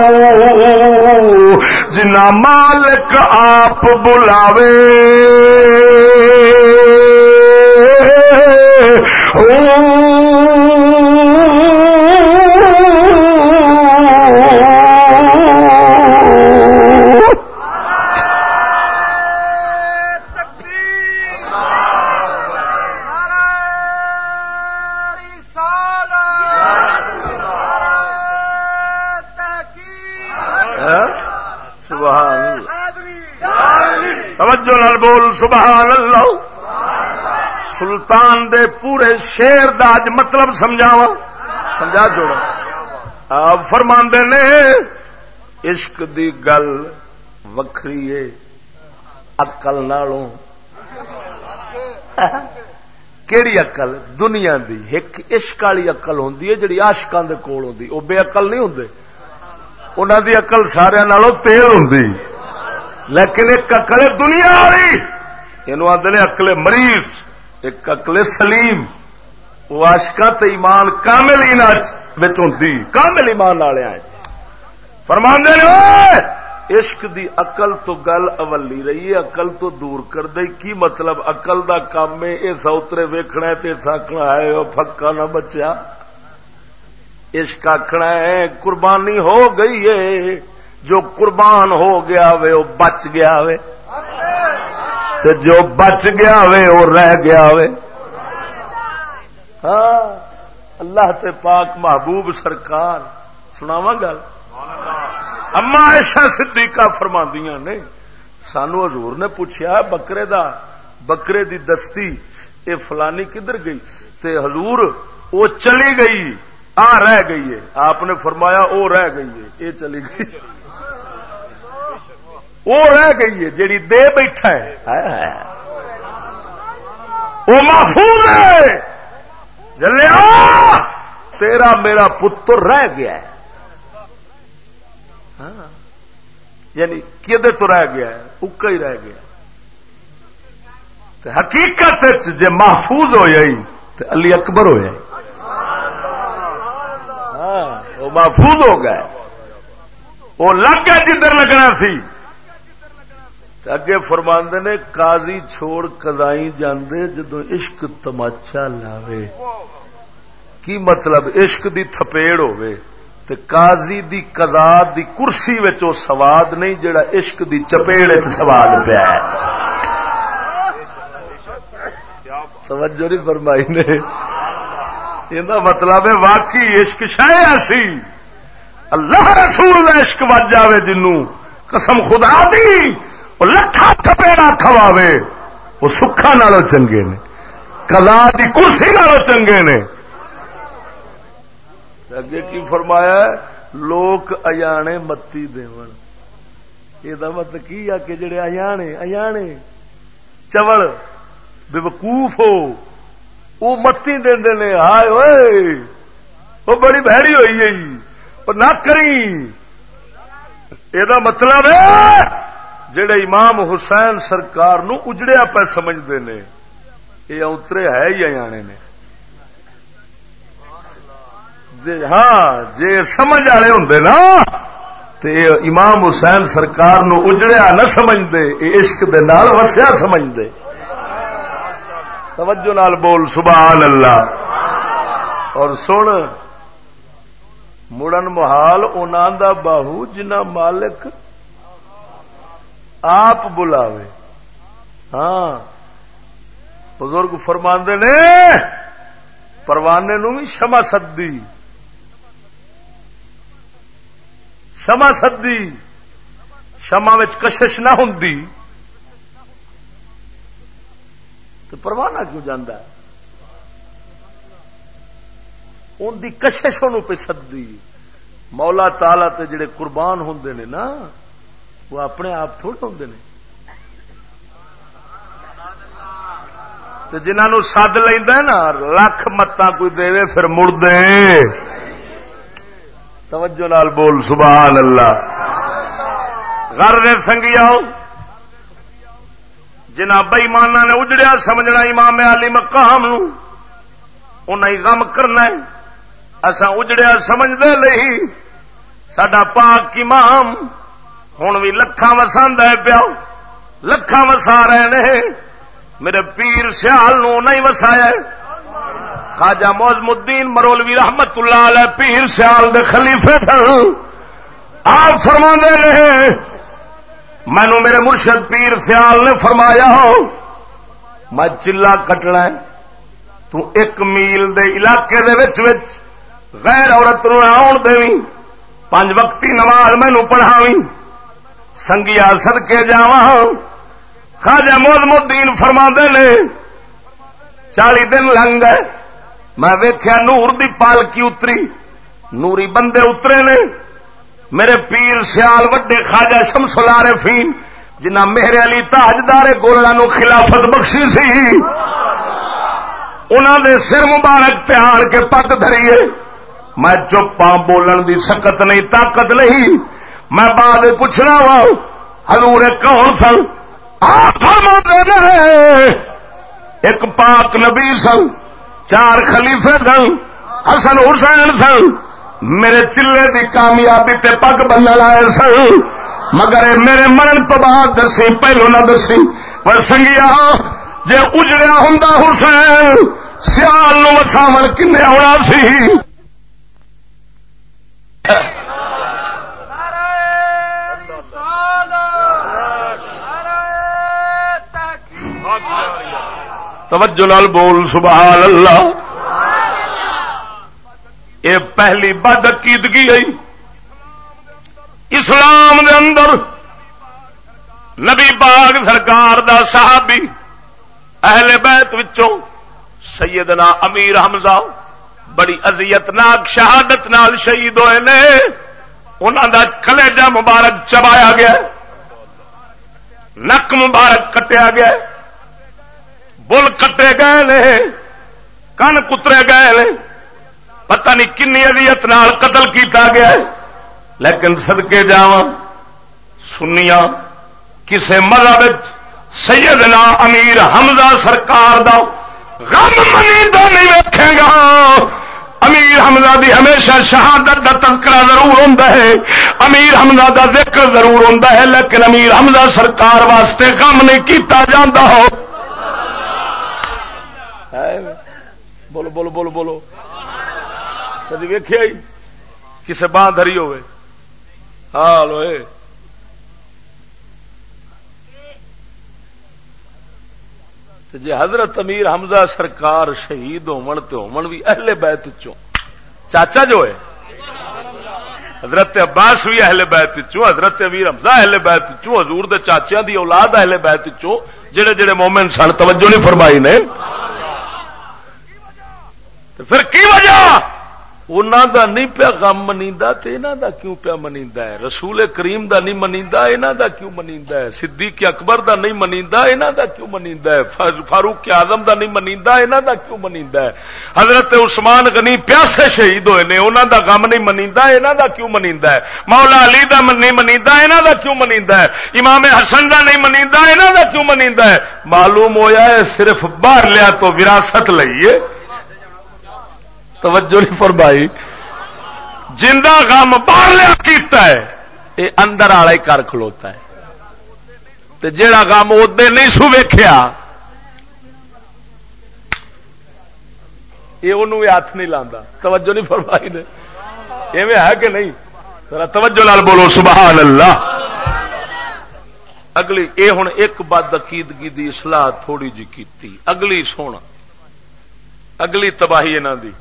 Speaker 1: جنا مالک آپ بلاوے۔ او سبحان اللہ۔ سلطان دے پورے شیر داج مطلب سمجھاوا سمجھا جوڑا۔ آپ فرما نے، عشق دی گل وکری اقل نالوں۔ کیڑی اقل دنیا دی۔ ایک عشق والی اقل ہوں جی آشکان دے کول ہوں وہ بے اقل نہیں ہوں انہوں دی اقل سارا نالوں تیل ہوں لیکن ایک اقل دنیا والی۔ یہ آدھے اقل مریض ایک اقل سلیم وہ آشکا ایمان کامل ہوتی کامل ایمان والے فرماندے نے عشق دی اقل تو گل اولی رہی ہے اقل تو دور کر دے کی مطلب اقل دا کام ہے یہ سوترے ویکھنا ہے تے ساکنا ہے وہ پکا نہ بچیا عشق آخنا ہے قربانی ہو گئی ہے جو قربان ہو گیا وے وہ بچ گیا وے جو بچ گیا وے وہ رہ گیا وے ہاں اللہ تے پاک محبوب سرکار سناوا گل؟ اما ایسا صدیقہ فرماندیاں نے، سانو حضور نے پوچھا بکرے دا، بکرے دی دستی، اے فلانی کدھر گئی؟ تے حضور وہ چلی گئی، آ رہ گئی ہے۔ آپ نے فرمایا وہ رہ گئی ہے یہ چلی گئی۔ وہ رہ گئی ہے جیڑی دے بیٹھا ہے۔ وہ محفوظ ہے۔ جلیا تیرا میرا پتر رہ گیا ہے۔ ہاں۔ یعنی کدے تو رہ گیا ہے؟ اکا ہی رہ گیا حقیقت جے محفوظ ہو جائی تو علی اکبر ہو جائے ہاں، وہ محفوظ ہو گئے وہ لگ گیا جدھر لگنا سی۔ اگے فرماندے نے قاضی چھوڑ کزائی جاندے جدو عشق تماچا لاوے۔ کی مطلب عشق دی تھپیڑ ہوے تے قاضی دی قضا دی کرسی وچ او سواد نہیں جڑا عشق دی چپیڑ وچ سواد پیا ہے۔ توجہ نہیں فرمائی نے۔ یہ مطلب ہے واقعی عشق شاید ایسی اللہ رسول دا عشق بج جاوے جنوں۔ قسم خدا دی۔ لکھا تھپیڑا کھواوے، وہ سکھا نالو چنگے نے، کلا دی کرسی نالو چنگے نے۔ اگے کی فرمایا لوگ اجانے متی دون یہ مطلب کی آ کہ جڑے اجانے اجانے چوڑ بے وقوف ہو، وہ متی دے نے۔ ہائے ہوئے، وہ بڑی بہری ہوئی ہے۔ نہ کری یہ مطلب ہے جڑے امام حسین سرکار نو اجڑیا پہ سمجھتے ہیں یہ اترے ہے ہی اجانے نے؟ جی ہاں جی سمجھ والے ہوں نا، تے امام حسین سرکار نو اجڑیا نہ سمجھتے عشق دے نال وسیا سمجھتے توجہ نال بول، سبحان اللہ۔ اور سن، مڑن محال انہوں دا باہو جنا مالک آپ بلاوے۔ ہاں۔ بزرگ فرماندے نے، پروانے نو بھی شما سدی۔ شما سدی۔ شما کشش نہ ہوں تو پروانہ کیوں جانا ان کی کشش پہ سدی۔ مولا تالا تے جڑے قربان ہوں نے نا وہ اپنے آپ تھوڑے ہوں نے۔ جنہوں سد لینا نا، لکھ متا کوئی دے پھر مڑ دے توجہ نال بول، سبحان اللہ۔ گھر نے سنگیا جنا بئیمانا نے اجڑیا، سمجھنا امام علی مقام انہیں غم کرنا اسا اجڑیا سمجھ دے لئی سڈا پاک امام ہوں بھی لکھان وساند ہے پیا لکھان وسا رہے نے۔ میرے پیر سیال نو نہیں وسایا خواجہ موزم الدین مرولوی رحمت اللہ علیہ پیر سیال دے خلیفے تھے۔ آپ فرما رہے مینو میرے مرشد پیر سیال نے فرمایا ہو میں چلا کٹنا تو ایک میل دے علاقے دے وچ وچ غیر عورت نو آن دے پانچ وقتی نماز مینو پڑھاوی سنگیا سد کے جا خاجا موزم الدین فرما نے چالی دن لنگ گئے میں ویخیا نور دی پالکی اتری نوری بندے اترے نے میرے پیر سیال وڈے خاجا شمس لارے فیم جنہ میرے علی تاجدار گولڑا نو خلافت بخشی سی انہوں دے سر مبارک تہار کے پگ دھریے میں چپ بولن دی سکت نہیں طاقت نہیں میں بعد پوچھنا وا ہزور کون سن؟ ایک پاک نبی سن، چار خلیفے سن، حسن حسین سن، میرے چلے دی کامیابی تے پگ بننے آئے سن۔ مگر میرے مرن تو بعد دسی، پہلو نہ دسی۔ پر سنگیا، جے اجڑیا ہوں حسین، سیال نو مساو کن آنا سی؟ توجہ نال بول سبحان اللہ یہ پہلی بد عقیدگی گئی اسلام دے اندر نبی باغ سرکار دا صحابی اہل بیت وچوں سیدنا امیر حمزہ بڑی ازیت ناک شہادت نال شہید ہوئے نے۔ انہوں دا کلیجا مبارک چبایا گیا۔ نک مبارک کٹیا گیا۔ بل کٹے گئے نے، کن کترے گئے نے۔ پتہ نہیں کنی ازیت نال قتل کیتا گیا لیکن سدکے جا سنیا کسے مذہب سیدنا امیر حمزہ سرکار دا غم منی نہیں رکھے گا۔ امیر حمزہ دی ہمیشہ شہادت دا تذکرہ ضرور ہوتا ہے۔ امیر حمزہ دا ذکر ضرور ہوتا ہے، لیکن امیر حمزہ سرکار واسطے غم نہیں کیتا جاندہ ہو۔ بولو بولو بولو بولو. کدی ویخیا کسے باہ دری ہوئے. ہاں لوئے جی حضرت امیر حمزہ سرکار شہید ہومن تے ہومن بھی اہل بیت چوں. چاچا جو ہے، حضرت عباس بھی اہل بیت چوں، حضرت امیر حمزہ اہل بیت چوں، حضور دے چاچا دی اولاد اہل بیت چوں، جڑے جڑے مومن سن، توجہ نہیں فرمائی نے. پھر کی وجہ؟ انہوں دا نہیں پیا غم منیدا تے انہاں دا کیوں پیا منیدا ہے؟ رسول کریم دا نہیں منیدا انہاں دا کیوں منیدا ہے؟ صدیق اکبر دا نہیں منیدا انہاں دا کیوں منیدا ہے؟ فاروق اعظم دا نہیں منیدا انہاں دا کیوں منیدا ہے؟ حضرت عثمان غنی پیاسے شہید ہوئے نے، انہاں دا غم نہیں منیدا انہاں دا کیوں منیدا ہے؟ مولا علی دا نہیں منیدا انہاں دا کیوں منیدا ہے؟ امام حسن دا نہیں منیدا انہاں دا کیوں منیدا ہے؟ معلوم ہویا ہے صرف باہر لیا تو وراثت لئیے توجہ نہیں فرمائی۔ جندہ غم باہر لیا کیتا ہے یہ اندر والا ہی کر کھلوتا ہے۔ تے جیڑا غم ادے نہیں سو ویخیا یہ انہوں ہاتھ نہیں لانا توجہ نہیں فرمائی نے۔ ایویں ہے کہ نہیں؟ ذرا توجہ لال بولو، سبحان اللہ۔ اگلی، اے ہوں ایک بد عقیدگی دی اصلاح تھوڑی جی کیتی۔ اگلی سونا، اگلی تباہی انہوں دی۔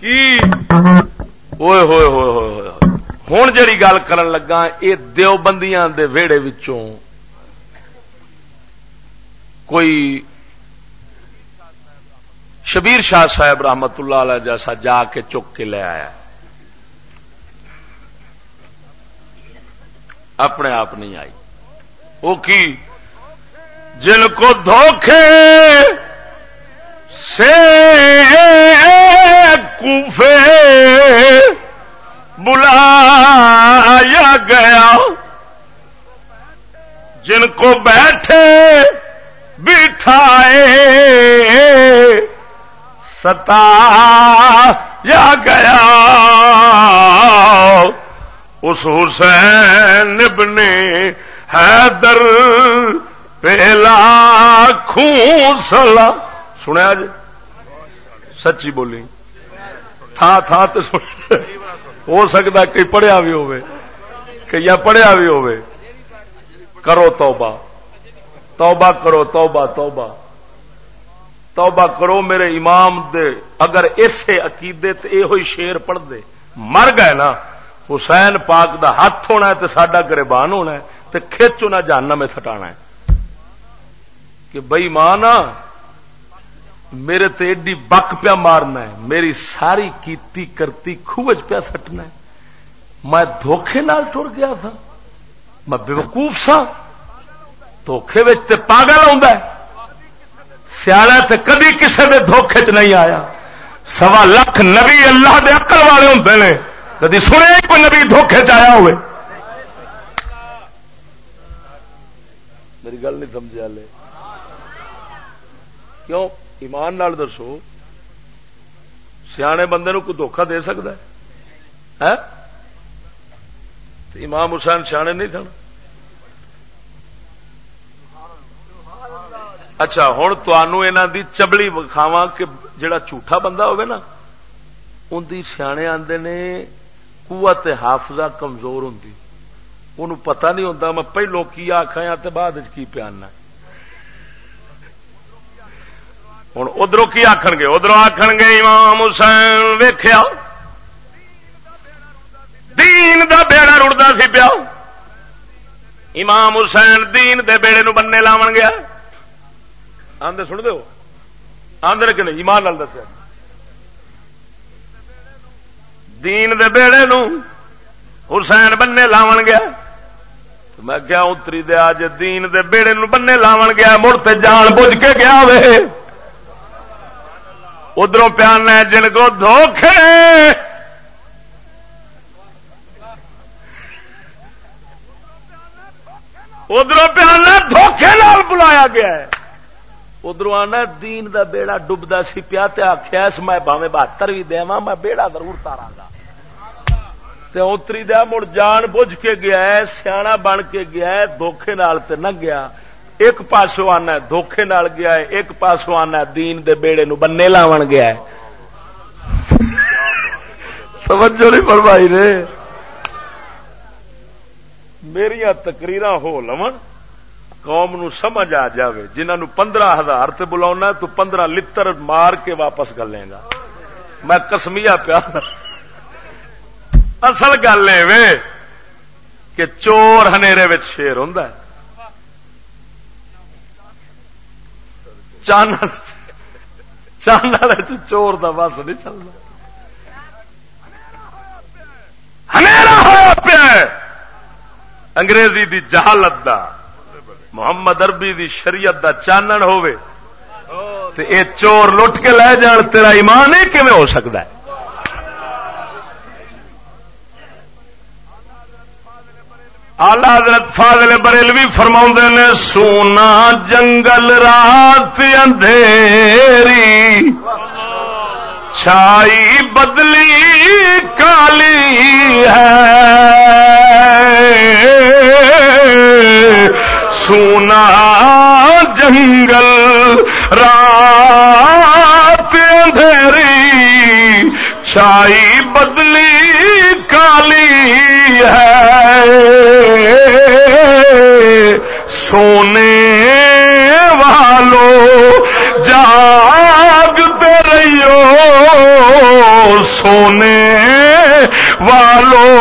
Speaker 1: کی؟ ہوئے ہوئے ہوئے ہوئے ہوں جڑی گل کرن لگا یہ دیوبندیاں دے ویڑے وچوں کوئی شبیر شاہ صاحب رحمت اللہ علیہ جیسا جا کے چک کے لے آیا۔ اپنے آپ نہیں آئی۔ وہ کی؟ جن کو دھوکے سے کوفے بلایا گیا۔ جن کو بیٹھے بٹھائے ستا یا گیا۔ اس حسین ابن حیدر پہلا خون سلا سنیا جی سچی بولی۔ تھا تھا ہو سکتا کئی پڑھیا بھی ہوئے کئی پڑھیا بھی ہوئے کرو توبہ۔ توبہ کرو، توبہ توبہ۔ توبہ کرو میرے امام دے۔ اگر اسے عقیدے تے اے ہوئی شیر پڑھ دے مر گئے نا، حسین پاک دا ہاتھ ہونا ہے تے ساڈا گربان ہونا ہے تے کھچو نہ جاننا میں سٹانا ہے۔ کہ بئی ماں نا میرے تے ایڈی بک پیا مارنا ہے، میری ساری کیتی کرتی خوج پیا سٹنا ہے۔ میں دھوکھے نال ٹر گیا تھا میں بے وقوف سا دھوکھے تے پاگل آ سیاح تے کدی کسے دے دھوکھے چ نہیں آیا۔ سوا لکھ نبی اللہ دے عقل والے ہوں نے۔ کدی سنے کوئی نبی دھوکھے چ آیا ہوئے؟ میری گل نہیں سمجھا لے کیوں؟ ایمان نال دسو، سیانے بندے نو کوئی دھوکھا دے سکتا ہے؟ امام حسین سیانے نہیں سن اچھا ہوں دی چبلی وکھاوا کہ جڑا جھوٹا بندہ ہوگا نا، ان سیانے آدھے نے قوت حافظہ کمزور ہوں ان پتا نہیں ہوتا میں پہلو کی آخا بعد کی پیانا ہوں ادھر کی آخر گے؟ ادھر آخر گے امام حسین؟ ویخیا دین دا بیڑا رڑتا سی پیا۔ امام حسین دین دے بیڑے نو بننے لاو گیا۔ آدھے سن دو آدھے کہ نہیں؟ ایمان نال دسیا۔ دین دے بیڑے نو حسین بننے لاون گیا۔ میں کیا اتری دیا جی دین دے بیڑے نو بننے لاون گیا؟ مڑ تے جان بوجھ کے گیا وے ادھر پیان ہے، جن کو دھوکھے ادھر پیان دھوکھے لال بلایا گیا ہے۔ ادھر آنا دین دا بیڑا ڈبدا سی پیا آخیا اس میں باوے بہتر بھی دیا میں بیڑا ضرور تارا گا۔ اتری دیا مڑ جان بوجھ کے گیا ہے سیاح بن کے گیا ہے، دھوکھے نال تے نہ گیا ایک پاسو آنا دھوکھے نال گیا ہے ایک پاسو آنا دین دے بیڑے نو بننے لاون گیا ہے توجہ نہیں فرمائی نے میری تقریر ہو لو قوم نو سمجھ آ جاوے جنہوں نو پندرہ ہزار تے بلا تو پندرہ لتر مار کے واپس کر لیں گا میں کسمیا پیا اصل گل کہ چور ہنیرے شیر ہوں چان چان چور دا بس نہیں چلنا۔ ہوا پیا انگریزی دی جہالت دا، محمد اربی دی شریعت دا چانن ہوئے۔ تے اے چور لٹ کے لے جان، تیرا ایمان ہی کیون ہو سکتا ہے؟ آلہ حضرت فاضل بریلوی فرما نے، سونا جنگل رات اندھیری، چھائی بدلی کالی ہے۔ سونا جنگل رات اندھیری چھائی بدلی کالی ہے۔ سونے والو، جاگتے رہیو۔ سونے والو،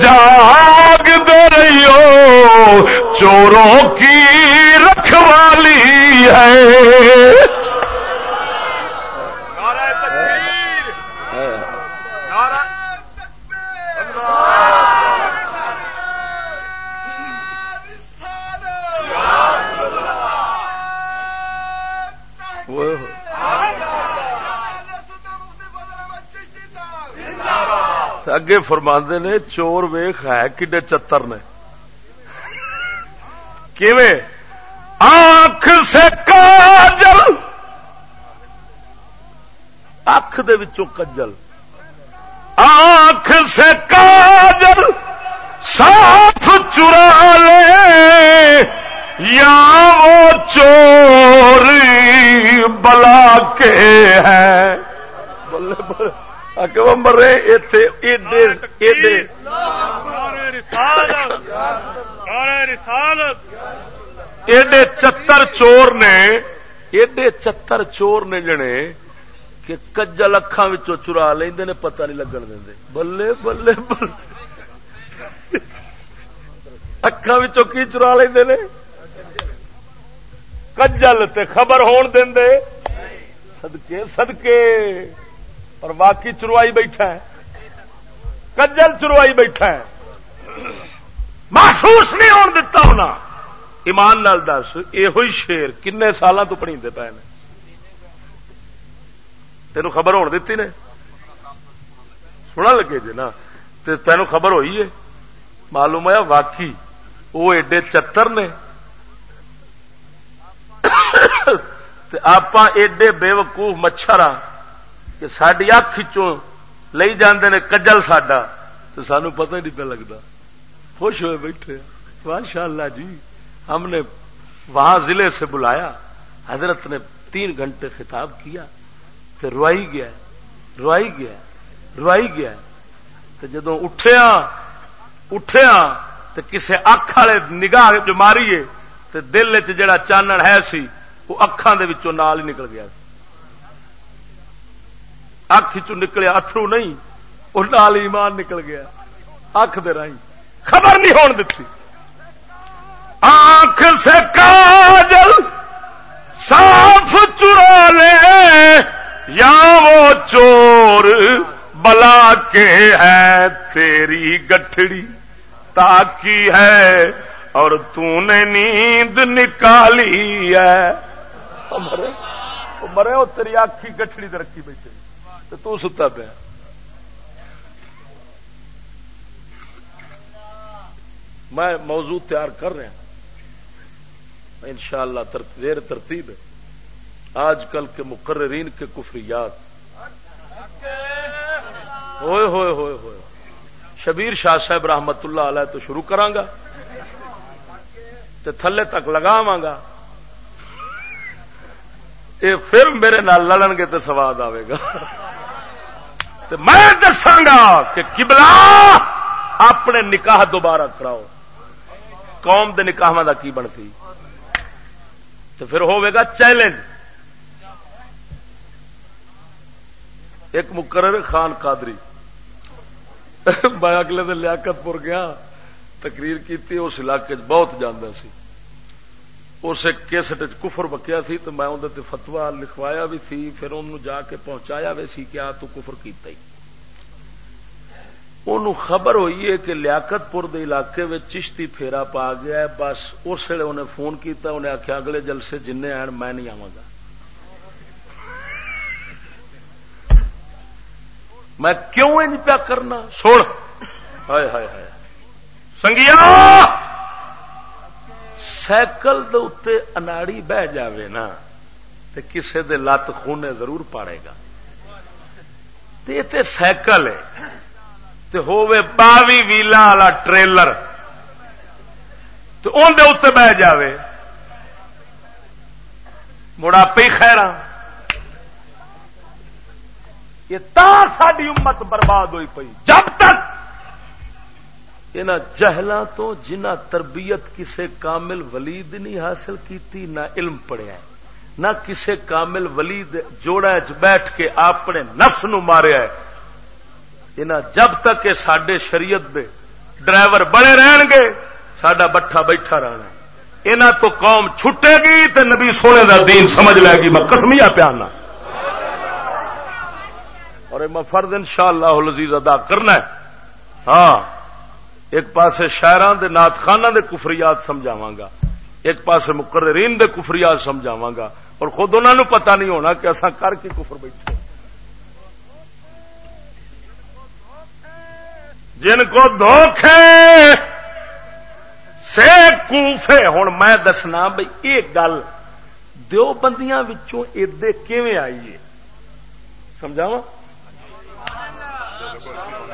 Speaker 1: جاگتے رہیو۔ چوروں کی رکھوالی ہے۔ اگے فرما نے چور ویخ ہے کڈے چتر نے۔ آنکھ سے کاجل۔ اکھ کجل۔ آنکھ سے کاجل۔ ساتھ چرا لے۔ یا وہ چوری بلا کے ہے۔ بلے بلے۔ مرے ایڈے چتر چور نے، ایڈے چتر چور نے جنے کہ کجل اکھان چرا لیندے نے، پتہ نہیں لگن دے بلے بلے بلے۔ اکھان کی چرا لیندے نے؟ کجل تے خبر ہون دے سدکے سدکے اور واقعی چروائی بیٹھا ہے۔ کجل چروائی بیٹھا ہے۔ محسوس نہیں ہون دتا ہونا۔ ایمان نال دس یہ شیر کن سال تو پڑھی پے نے۔ تین خبر ہون دیتی نے؟ سنا لگے جی نا۔ تین خبر ہوئی ہے معلوم ہے واقعی وہ ایڈے چتر نے۔ آپ ایڈے بے وقوف مچھر ہاں کہ ساری اکھ لئی جاندے نے کجل ساڈا، تو سانو پتہ نہیں پہ لگتا خوش ہوئے بیٹھے۔ ماشاء اللہ جی ہم نے وہاں ضلع سے بلایا۔ حضرت نے تین گھنٹے خطاب کیا تو روائی گیا روائی گیا روائی گیا۔ تو جدو اٹھیا اٹھیا تو کسے اکھ والے نگاہ جو ماری ہے تو دل چ جڑا چانن ہے سی، وہ اکھان دے نال ہی نکل گیا۔ اکھ چ نکلے اترو نہیں اور نال ایمان نکل گیا۔ اکھ دے رائی خبر نہیں ہون دیتی آنکھ سے کاجل صاف چرا لے، یا وہ چور بلا کے ہے تیری گٹھڑی، تاکی ہے اور تو نے نیند نکالی ہے۔ مرے مرے وہ تیری آخی گٹھڑی رکھی بیٹھے۔ تو ستا پیا۔ میں موضوع تیار کر رہا ان شاء اللہ زیر ترتیب ہے۔ آج کل کے مقررین کے کفریات۔ ہوئے ہوئے ہوئے ہوئے۔ شبیر شاہ صاحب رحمت اللہ علیہ تو شروع گا تھلے تک لگاواں گا یہ پھر میرے نال لڑن گے تو سواد آئے گا۔ میں دساگا کہ کبلا اپنے نکاح دوبارہ کراؤ۔ قوم دے نکاح دا کی بنتی؟ تو پھر گا چیلنج۔ ایک مقرر خان قادری۔ میں اگلے دن لیاقت پور گیا، تقریر کی اس علاقے بہت جانا سی۔ اس کیسٹ کفر بکیا سی تو میں اندر فتوا لکھوایا بھی سی، پھر انہوں جا کے پہنچایا بھی سی کہ آ تو کفر کیتا ہی۔ ان خبر ہوئی ہے کہ لیاقت پور دے علاقے میں چشتی پھیرا پا گیا ہے، بس اس ویلے انہیں فون کیتا، انہیں آخیا اگلے جلسے جن آن میں نہیں آواں گا۔ میں کیوں انج پیا کرنا؟ سن۔ ہائے ہائے ہائے۔ سنگیا! سائیکل دے اناڑی بہ جاوے نا، تے کسے دے لت خونے ضرور پاڑے گا۔ تے تے سائیکل ہے۔ تے ہووے باوی ویلا والا ٹریلر۔ تو اندر اتنے بہ جاوے۔ مڑا پی خیران یہ تا ساری امت برباد ہوئی پئی۔ جب تک ان جہلا تو جنہ تربیت کسے کامل ولید نہیں حاصل کیتی، نہ علم پڑیا نہ کسے کامل ولید جوڑا چ بیٹھ کے اپنے نفس نو ماریا ہے۔ ان جب تک سڈے شریعت دے ڈرائیور بڑے رہن گے سڈا بٹھا بیٹھا رہنا انہ تو قوم چھٹے گی تے نبی سونے دا دین سمجھ لے گی۔ میں کسمیا پیانا۔ اور میں فرد ان شاء اللہ ادا کرنا ہے۔ ہاں۔ ایک پاس شاعران دے نات خانہ دے کفریات سمجھاوا گا۔ ایک پاس مقررین دے کفریات سمجھاوا گا۔ اور خود انہوں نے پتا نہیں ہونا کہ اصا کر کے کفر بیٹھے جن کو دھوکھے سے کوفے ہوں میں دسنا بھائی یہ گل دو بندیاں ادے کیویں آئی ہے؟ سمجھاوا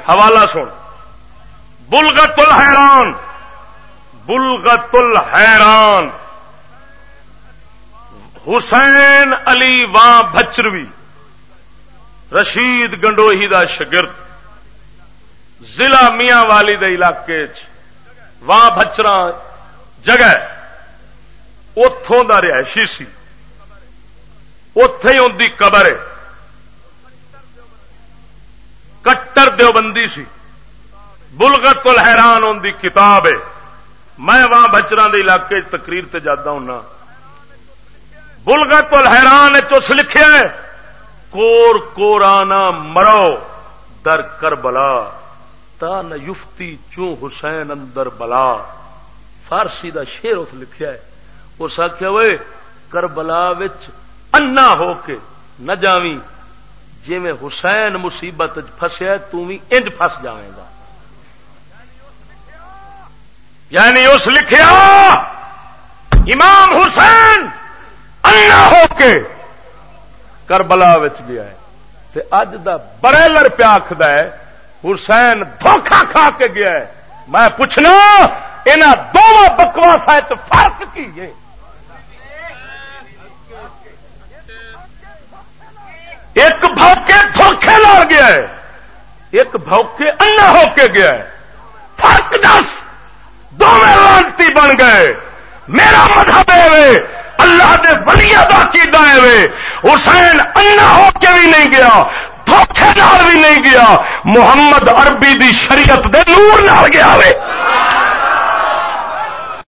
Speaker 1: حوالہ سن۔ بلغت الحیران بلغت الحیران۔ حسین علی واں بچروی رشید گنڈوہی دا شگرد۔ ضلع میاں والی دے علاقے واں بچرا جگہ اتوں کا رہائشی سی۔ اتے ان کی قبر ہے۔ کٹر دیوبندی سی۔ بلغت الحیران ان دی کتاب ہے۔ میں وہاں بچرا دے علاقے تقریر تے جادا ہوں بلغت الحیران چس لکھے کور کورانا مرو در کر بلا تا نہ یفتی چوں حسین اندر بلا۔ فارسی دا شیر اس لکھیا ہے۔ اس آخیا وہ کربلا انا ہو کے نہ جاویں جی میں حسین مصیبت فسیا تھی انج فس جائے گا۔ یعنی اس لکھیا امام حسین اللہ ہو کے کربلا گیا ہے۔ اج دا بریلر پیا آخد حسین دھوکھا کھا کے گیا ہے۔ میں پوچھنا انہوں دونوں بکواس فرق کی ہے؟ ایک بھوکے دھوکھے لڑ گیا ہے، ایک بھوکے انا ہو کے گیا ہے۔ فرق دس۔ دونوں لانتی بن گئے۔ میرا مذہب ہے اللہ دے ولی دا کی حسین انا ہو کے بھی نہیں گیا دھوکھے نال بھی نہیں گیا۔ محمد عربی دی شریعت دے نور نال گیا وے۔